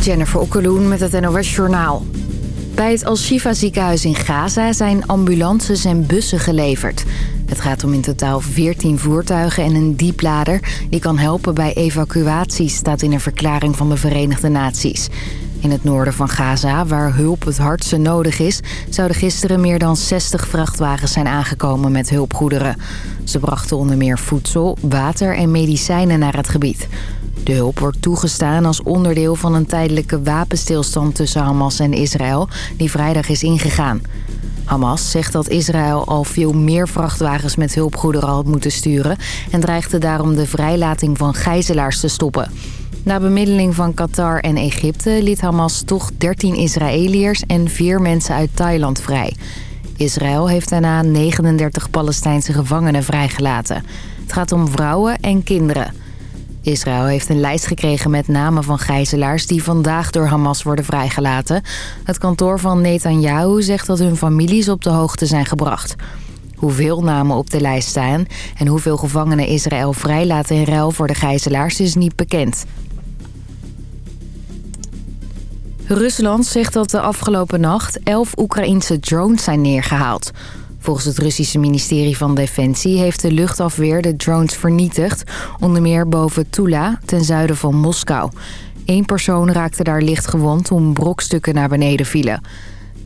Jennifer Okkeloen met het NOS Journaal. Bij het Al-Shifa ziekenhuis in Gaza zijn ambulances en bussen geleverd. Het gaat om in totaal 14 voertuigen en een dieplader... die kan helpen bij evacuaties, staat in een verklaring van de Verenigde Naties. In het noorden van Gaza, waar hulp het hardste nodig is... zouden gisteren meer dan 60 vrachtwagens zijn aangekomen met hulpgoederen. Ze brachten onder meer voedsel, water en medicijnen naar het gebied. De hulp wordt toegestaan als onderdeel van een tijdelijke wapenstilstand tussen Hamas en Israël... die vrijdag is ingegaan. Hamas zegt dat Israël al veel meer vrachtwagens met hulpgoederen had moeten sturen... en dreigde daarom de vrijlating van gijzelaars te stoppen. Na bemiddeling van Qatar en Egypte liet Hamas toch 13 Israëliërs en 4 mensen uit Thailand vrij. Israël heeft daarna 39 Palestijnse gevangenen vrijgelaten. Het gaat om vrouwen en kinderen... Israël heeft een lijst gekregen met namen van gijzelaars... die vandaag door Hamas worden vrijgelaten. Het kantoor van Netanyahu zegt dat hun families op de hoogte zijn gebracht. Hoeveel namen op de lijst staan en hoeveel gevangenen Israël vrijlaat in ruil voor de gijzelaars is niet bekend. Rusland zegt dat de afgelopen nacht elf Oekraïnse drones zijn neergehaald. Volgens het Russische ministerie van Defensie heeft de luchtafweer de drones vernietigd... onder meer boven Tula, ten zuiden van Moskou. Eén persoon raakte daar licht gewond toen brokstukken naar beneden vielen.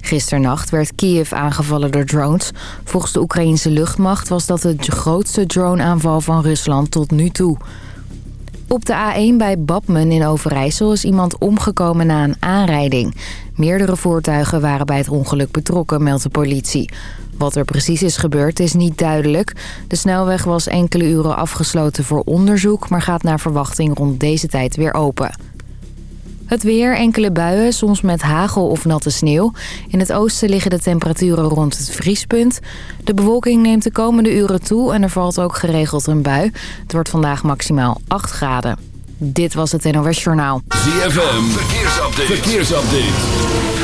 Gisternacht werd Kiev aangevallen door drones. Volgens de Oekraïnse luchtmacht was dat de grootste droneaanval van Rusland tot nu toe... Op de A1 bij Badmen in Overijssel is iemand omgekomen na een aanrijding. Meerdere voertuigen waren bij het ongeluk betrokken, meldt de politie. Wat er precies is gebeurd is niet duidelijk. De snelweg was enkele uren afgesloten voor onderzoek... maar gaat naar verwachting rond deze tijd weer open. Het weer, enkele buien, soms met hagel of natte sneeuw. In het oosten liggen de temperaturen rond het vriespunt. De bewolking neemt de komende uren toe en er valt ook geregeld een bui. Het wordt vandaag maximaal 8 graden. Dit was het NOS Journaal. ZFM, verkeersupdate. verkeersupdate.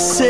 say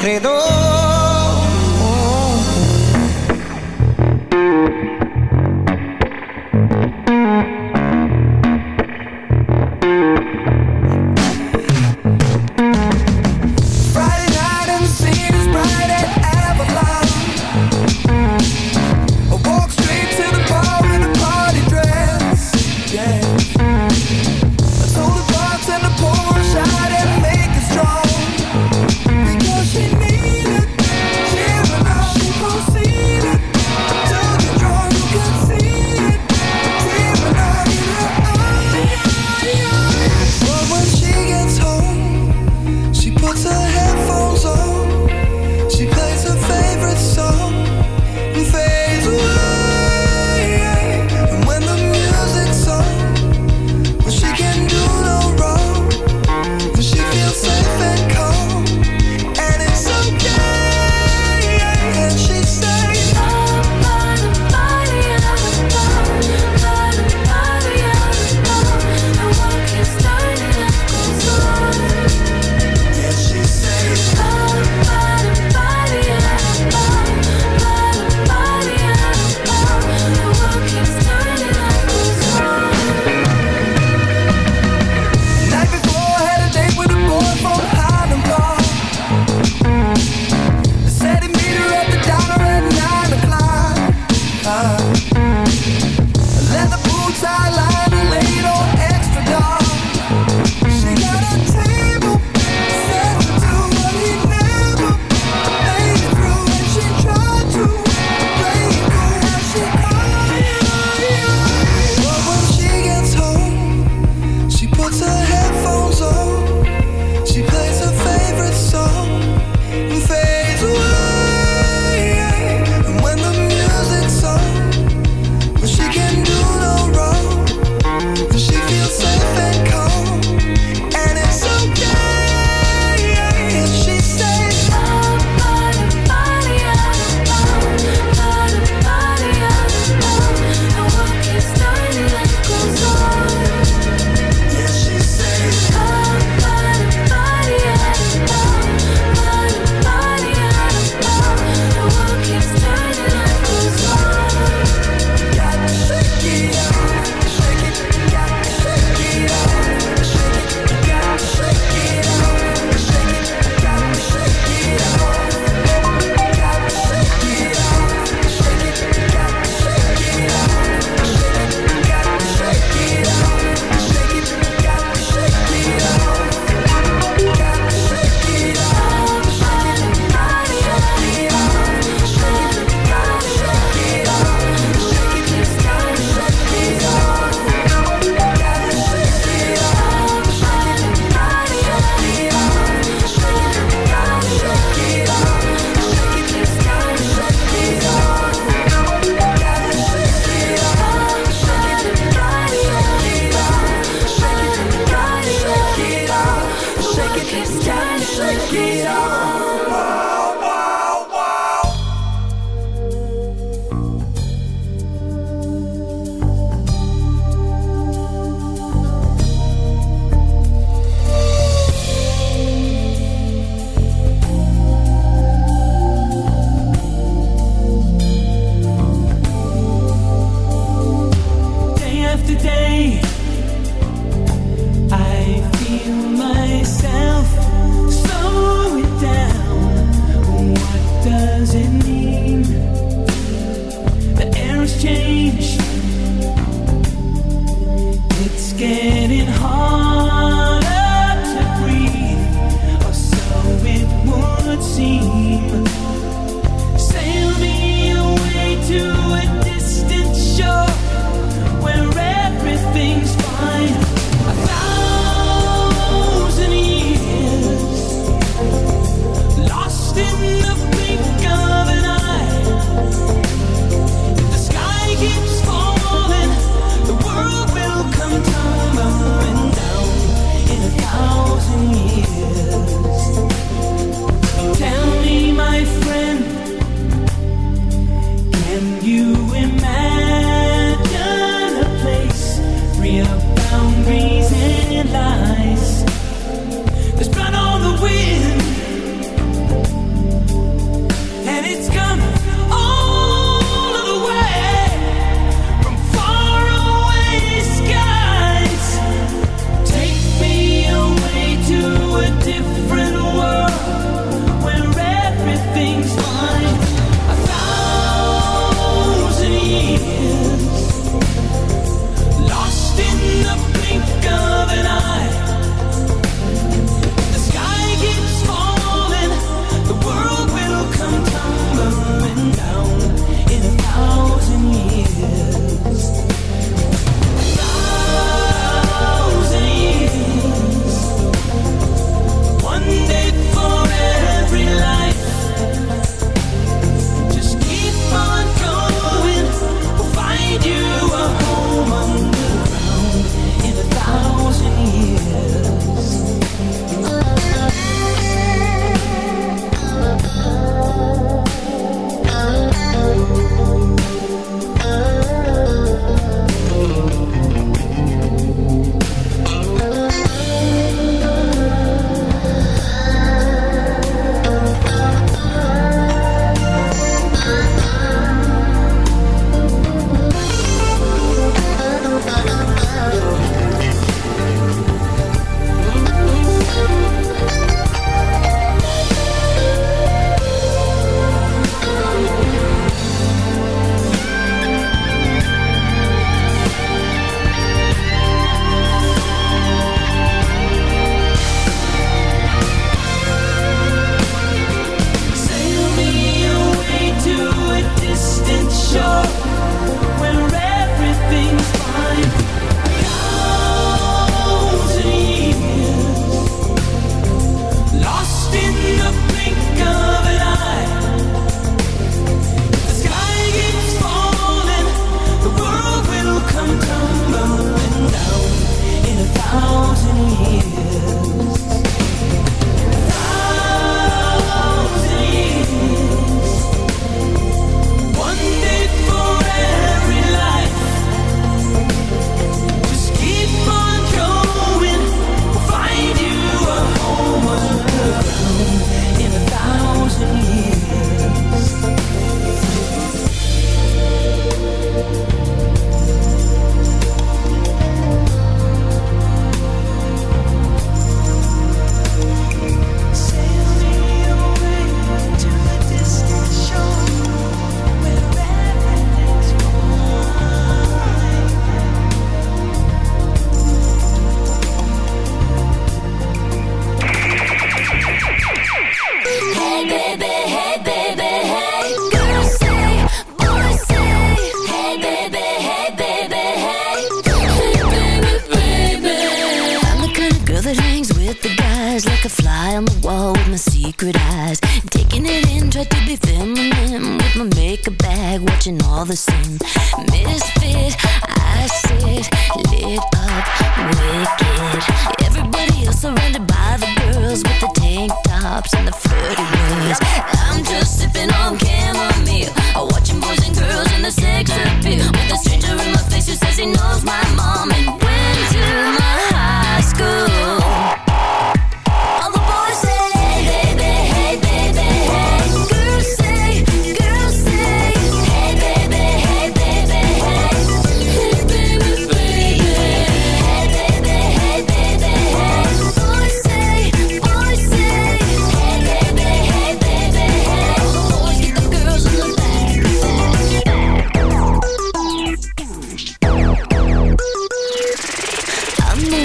credo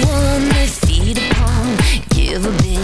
one they feed upon. Give a bit.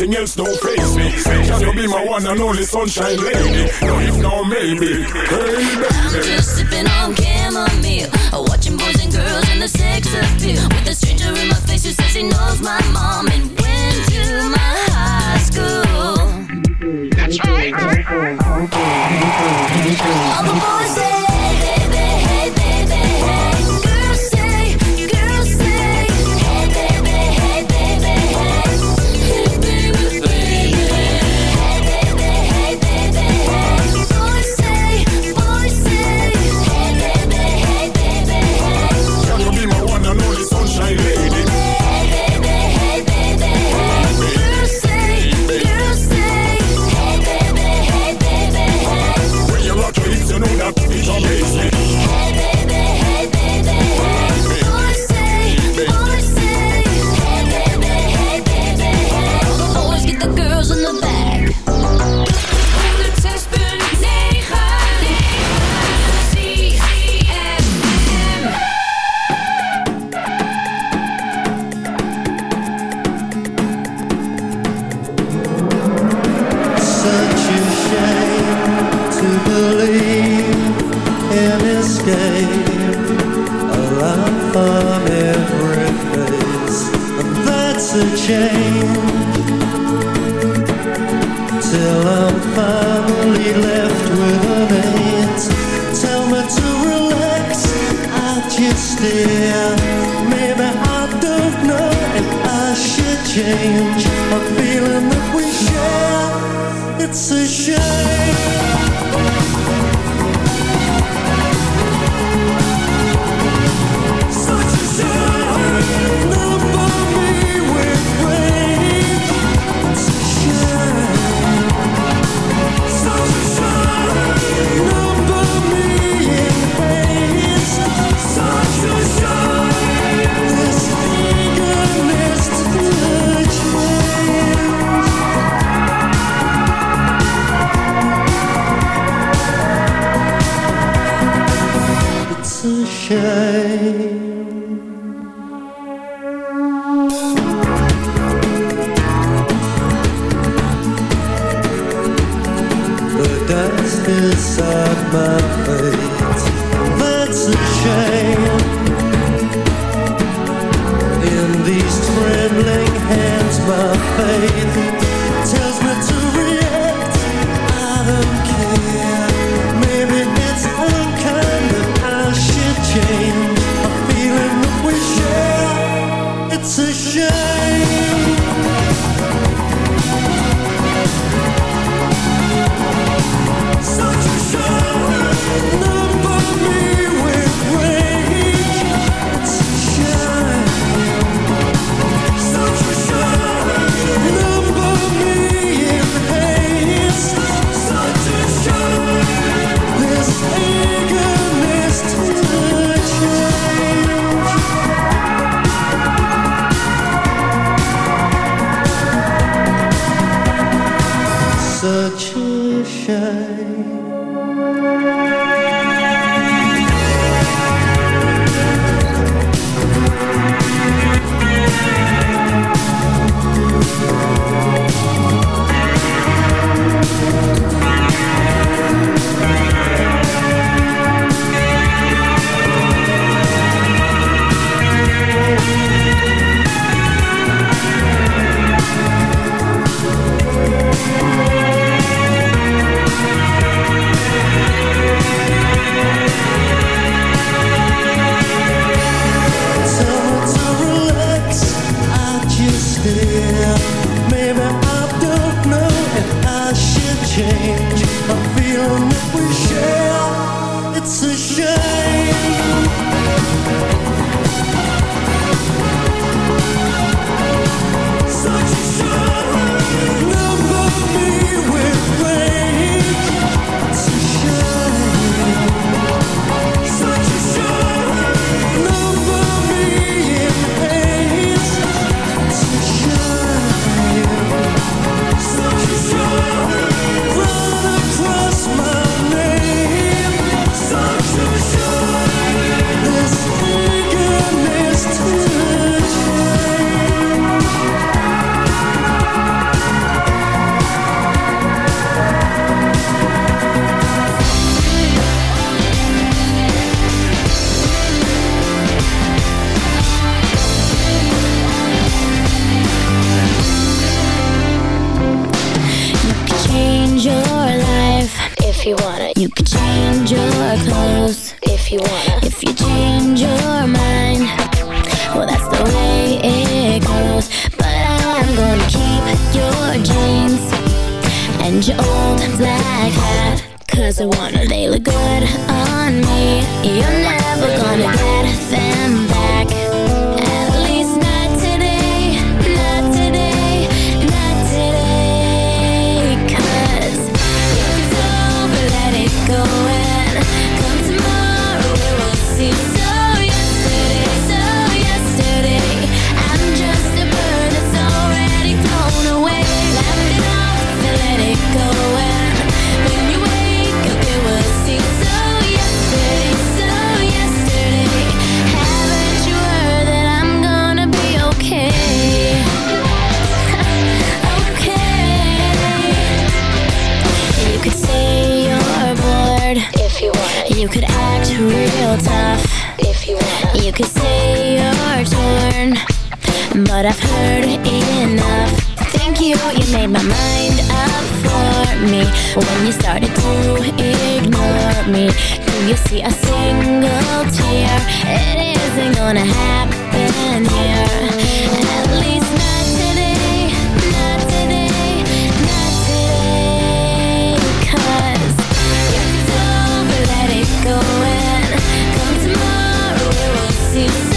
Nothing else don't face me. Can you be my one and only sunshine lady? No, if no, maybe. Hey, baby. I'm just sipping on chamomile, watching boys and girls in the sex appeal. With a stranger in my face who says he knows my mom and went to my high school. That's right. All the boys inside my face. That's a shame. In these trembling hands, my fate. hard if you want. You could act real tough if you want. You could say you're torn, but I've heard enough. Thank you, you made my mind up for me when you started to ignore me. Do you see a single tear? It isn't gonna happen here. At least not today, not today, not. Cause going. Come tomorrow, we will see.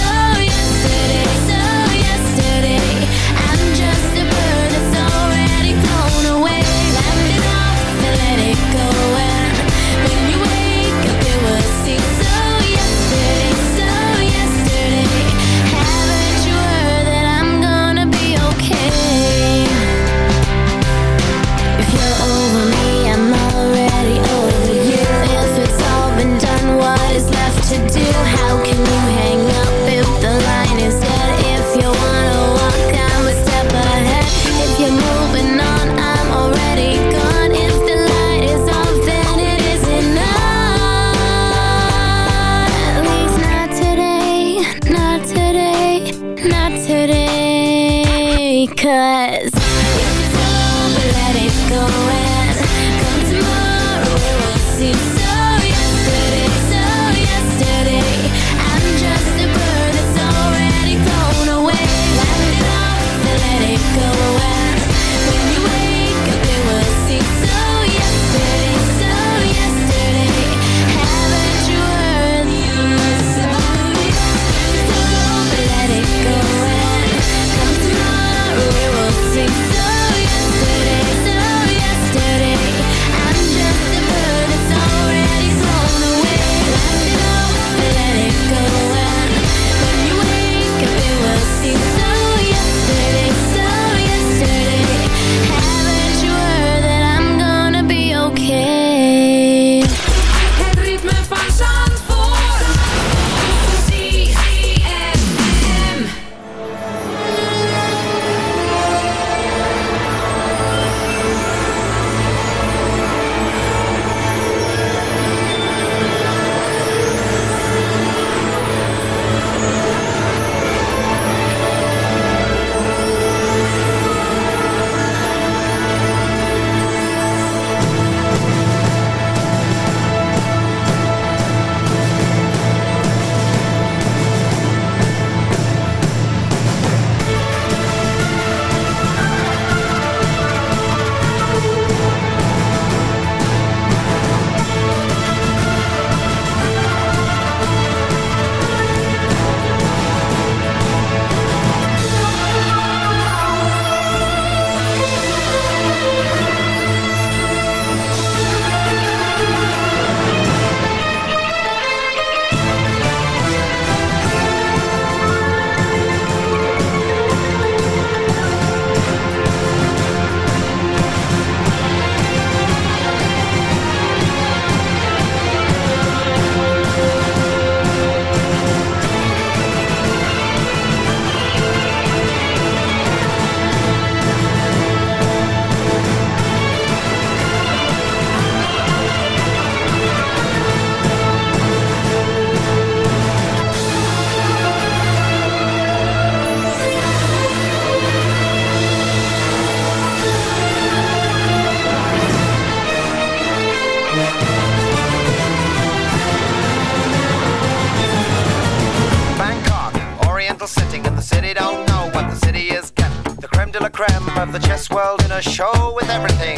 a show with everything.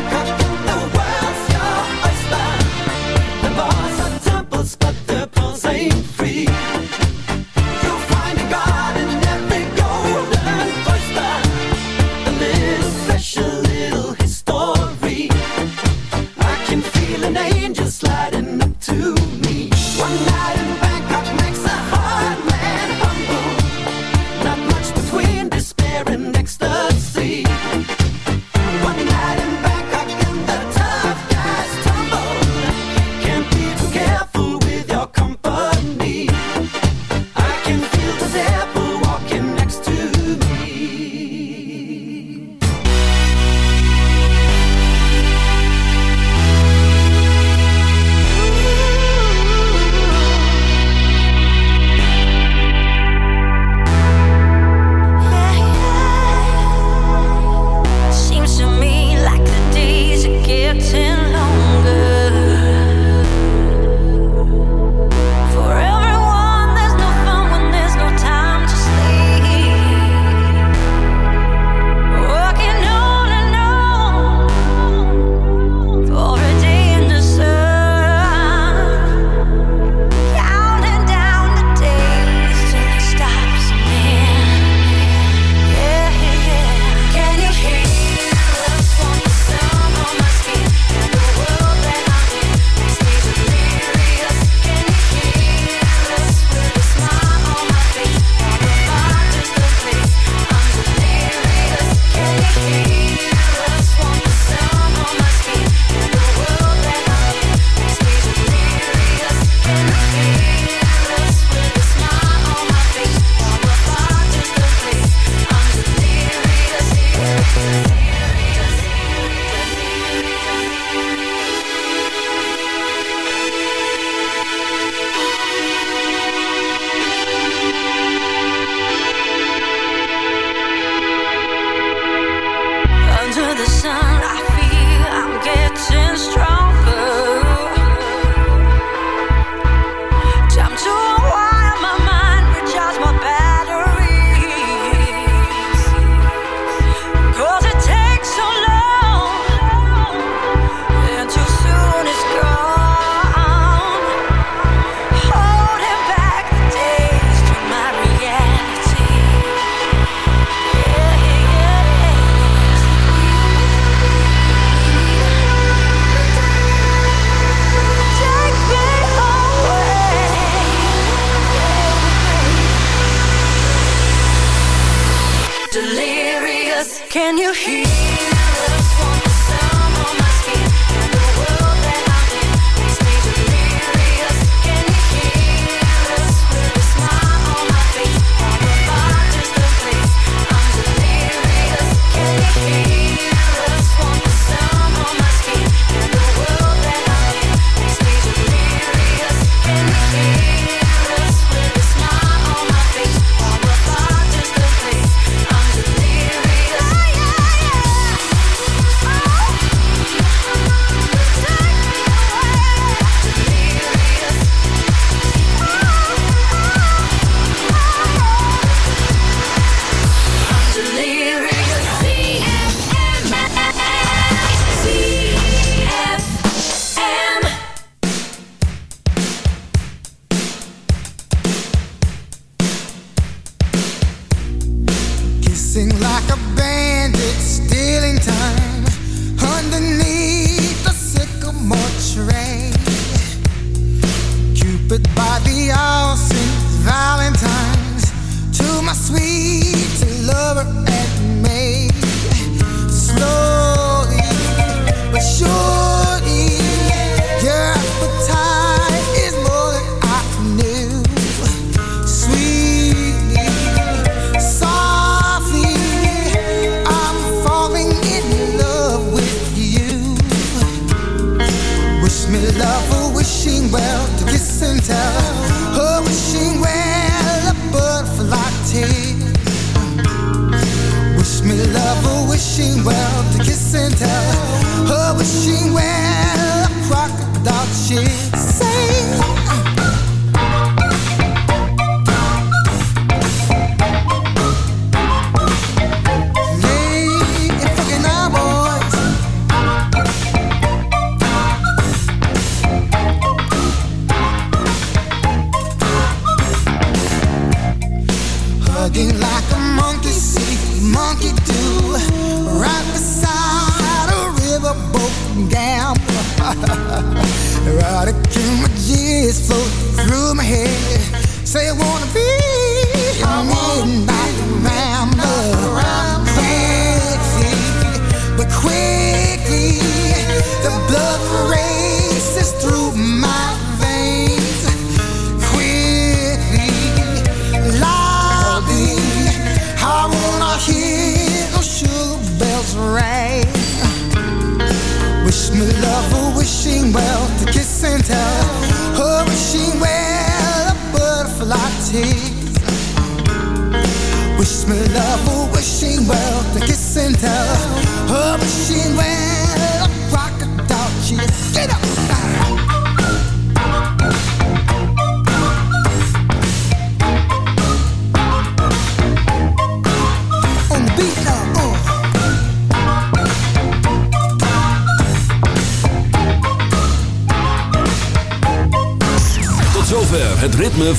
Can you hear? She well to kiss and tell.